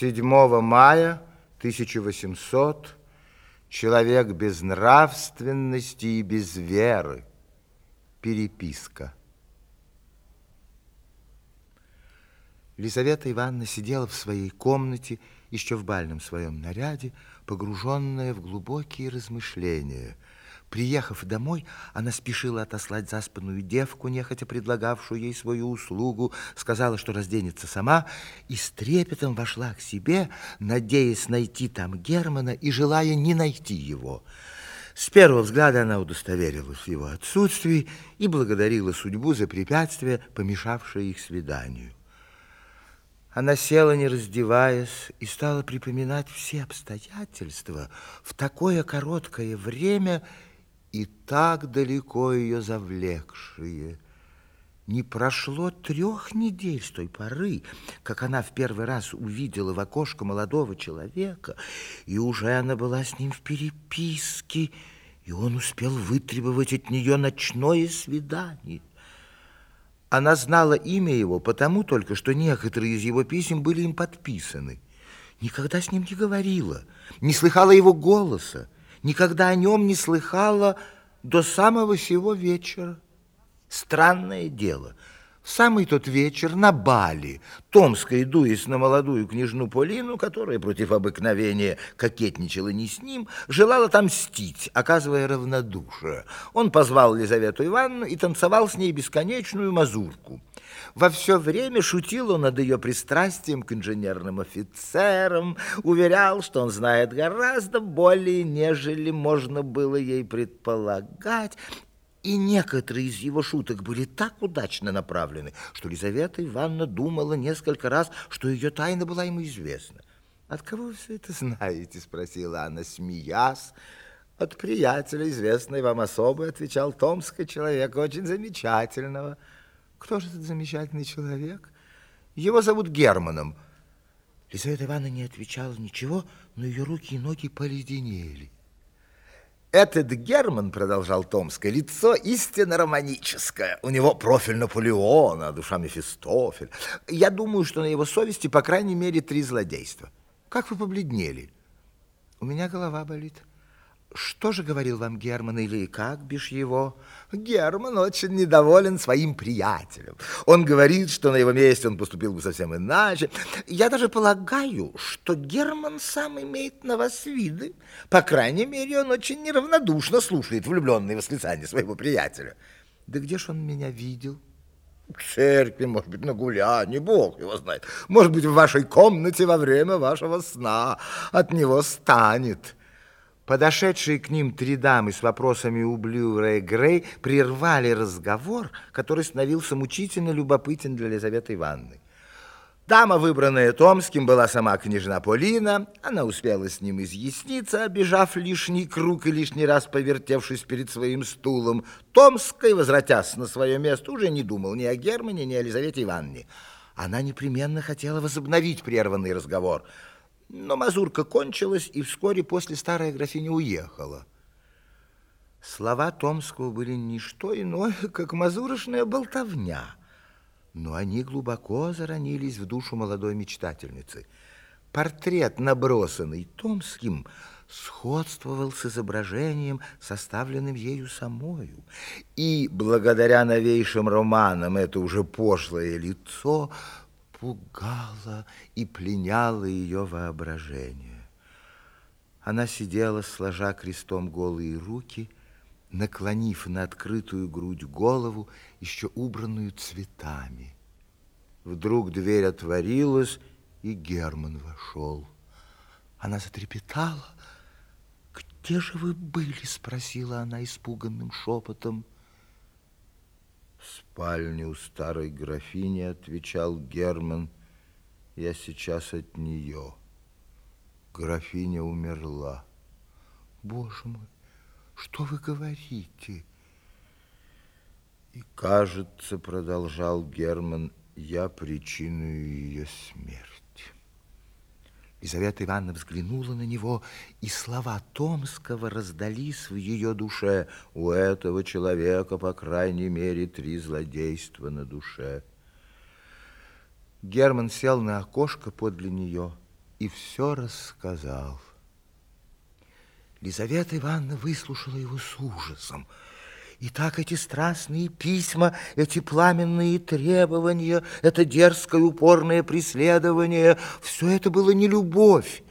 7 мая 1800 человек без нравственности и без веры. Переписка. Лизавета Ивановна сидела в своей комнате, еще в бальном своем наряде, погруженная в глубокие размышления – Приехав домой, она спешила отослать заспанную девку, нехотя предлагавшую ей свою услугу, сказала, что разденется сама, и с трепетом вошла к себе, надеясь найти там Германа и желая не найти его. С первого взгляда она удостоверилась в его отсутствии и благодарила судьбу за препятствие, помешавшее их свиданию. Она села, не раздеваясь, и стала припоминать все обстоятельства в такое короткое время, и так далеко ее завлекшие. Не прошло трех недель с той поры, как она в первый раз увидела в окошко молодого человека, и уже она была с ним в переписке, и он успел вытребовать от нее ночное свидание. Она знала имя его потому только, что некоторые из его писем были им подписаны. Никогда с ним не говорила, не слыхала его голоса никогда о нем не слыхала до самого сего вечера. Странное дело, в самый тот вечер на Бали, Томская, дуясь на молодую княжну Полину, которая против обыкновения кокетничала не с ним, желала там мстить, оказывая равнодушие. Он позвал Лизавету Ивановну и танцевал с ней бесконечную мазурку. Во все время шутил он над ее пристрастием к инженерным офицерам, уверял, что он знает гораздо более, нежели можно было ей предполагать, и некоторые из его шуток были так удачно направлены, что Лизавета Ивановна думала несколько раз, что ее тайна была ему известна. «От кого вы все это знаете?» – спросила она, смеясь. «От приятеля, известной вам особо», – отвечал Томский человек, очень замечательного. Кто же этот замечательный человек? Его зовут Германом. Лизавета Ивановна не отвечала ничего, но ее руки и ноги поледенели. Этот Герман, продолжал Томское, лицо истинно романическое. У него профиль Наполеона, душа Мефистофель. Я думаю, что на его совести, по крайней мере, три злодейства. Как вы побледнели? У меня голова болит. Что же говорил вам Герман или как бишь его? Герман очень недоволен своим приятелем. Он говорит, что на его месте он поступил бы совсем иначе. Я даже полагаю, что Герман сам имеет на вас виды. По крайней мере, он очень неравнодушно слушает влюбленные восклицания своего приятеля. Да где ж он меня видел? В церкви, может быть, на гулянии, бог его знает. Может быть, в вашей комнате во время вашего сна от него станет. Подошедшие к ним три дамы с вопросами у Блюра и Грей прервали разговор, который становился мучительно любопытен для Елизаветы Ивановны. Дама, выбранная Томским, была сама княжна Полина. Она успела с ним изъясниться, обижав лишний круг и лишний раз повертевшись перед своим стулом. Томской, возвратясь на свое место, уже не думал ни о Германе, ни о Елизавете Ивановне. Она непременно хотела возобновить прерванный разговор – но мазурка кончилась, и вскоре после старая графиня уехала. Слова Томского были не что иное, как мазурочная болтовня, но они глубоко заронились в душу молодой мечтательницы. Портрет, набросанный Томским, сходствовал с изображением, составленным ею самою. И благодаря новейшим романам это уже пошлое лицо пугало и пленяло ее воображение. Она сидела, сложа крестом голые руки, наклонив на открытую грудь голову, еще убранную цветами. Вдруг дверь отворилась, и Герман вошел. Она затрепетала. «Где же вы были?» — спросила она испуганным шепотом. У старой графини, отвечал Герман, я сейчас от нее. Графиня умерла. Боже мой, что вы говорите? И, кажется, продолжал Герман, я причиную ее смерть. Лизавета Ивановна взглянула на него, и слова Томского раздались в ее душе. У этого человека, по крайней мере, три злодейства на душе. Герман сел на окошко подле нее и все рассказал. Лизавета Ивановна выслушала его с ужасом. И так эти страстные письма, эти пламенные требования, это дерзкое упорное преследование, все это было не любовь.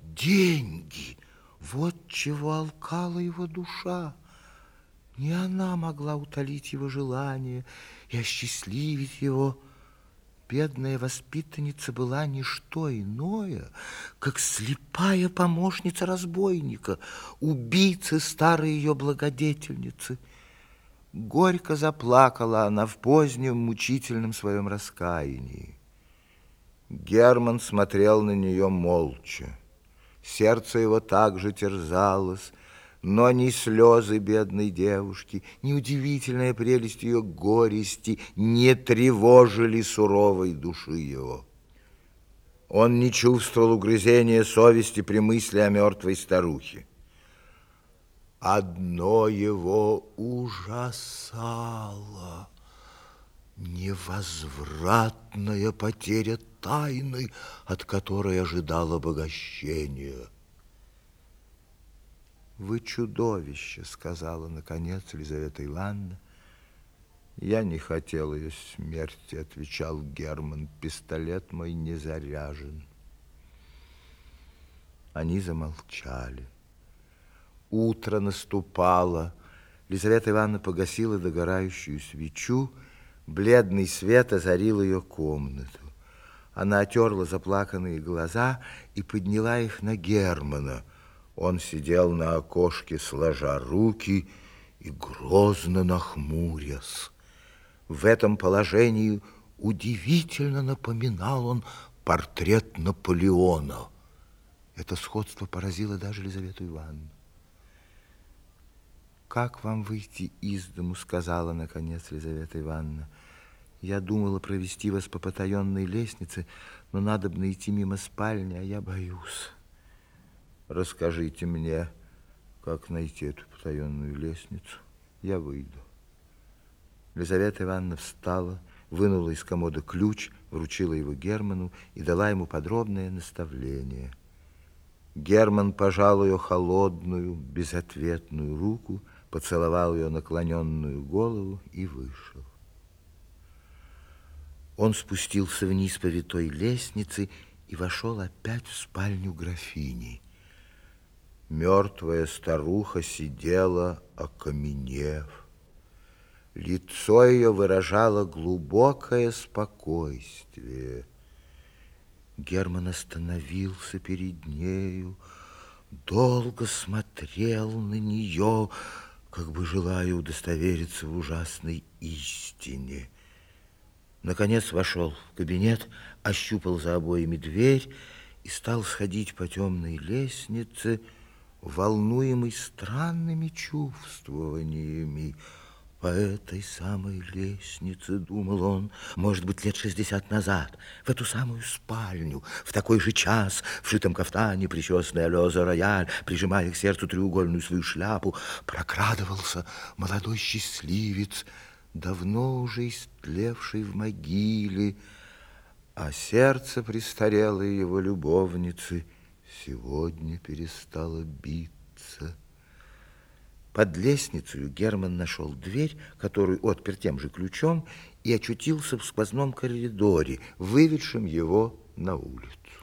Деньги, вот чего алкала его душа. Не она могла утолить его желание и осчастливить его, бедная воспитанница была не что иное, как слепая помощница разбойника, убийцы старой ее благодетельницы. Горько заплакала она в позднем мучительном своем раскаянии. Герман смотрел на нее молча. Сердце его также терзалось, но ни слезы бедной девушки, ни удивительная прелесть ее горести не тревожили суровой души его. Он не чувствовал угрызения совести при мысли о мертвой старухе. Одно его ужасало невозвратная потеря тайны, от которой ожидал обогащения. «Вы чудовище», — сказала, наконец, Елизавета Ивановна. «Я не хотел ее смерти», — отвечал Герман. «Пистолет мой не заряжен». Они замолчали. Утро наступало. Лизавета Ивановна погасила догорающую свечу. Бледный свет озарил ее комнату. Она отерла заплаканные глаза и подняла их на Германа — он сидел на окошке, сложа руки и грозно нахмурясь. В этом положении удивительно напоминал он портрет Наполеона. Это сходство поразило даже Елизавету Ивановну. «Как вам выйти из дому?» — сказала, наконец, Елизавета Ивановна. «Я думала провести вас по потаенной лестнице, но надо бы найти мимо спальни, а я боюсь». Расскажите мне, как найти эту потаенную лестницу. Я выйду. Лизавета Ивановна встала, вынула из комода ключ, вручила его Герману и дала ему подробное наставление. Герман пожал ее холодную, безответную руку, поцеловал ее наклоненную голову и вышел. Он спустился вниз по витой лестнице и вошел опять в спальню графини. Мертвая старуха сидела, окаменев. Лицо ее выражало глубокое спокойствие. Герман остановился перед нею, долго смотрел на нее, как бы желая удостовериться в ужасной истине. Наконец вошел в кабинет, ощупал за обоями дверь и стал сходить по темной лестнице, волнуемый странными чувствованиями. По этой самой лестнице, думал он, может быть, лет шестьдесят назад, в эту самую спальню, в такой же час, в шитом кафтане, причесанный алёза рояль, прижимая к сердцу треугольную свою шляпу, прокрадывался молодой счастливец, давно уже истлевший в могиле, а сердце престарелой его любовницы — сегодня перестала биться. Под лестницей Герман нашел дверь, которую отпер тем же ключом, и очутился в сквозном коридоре, выведшем его на улицу.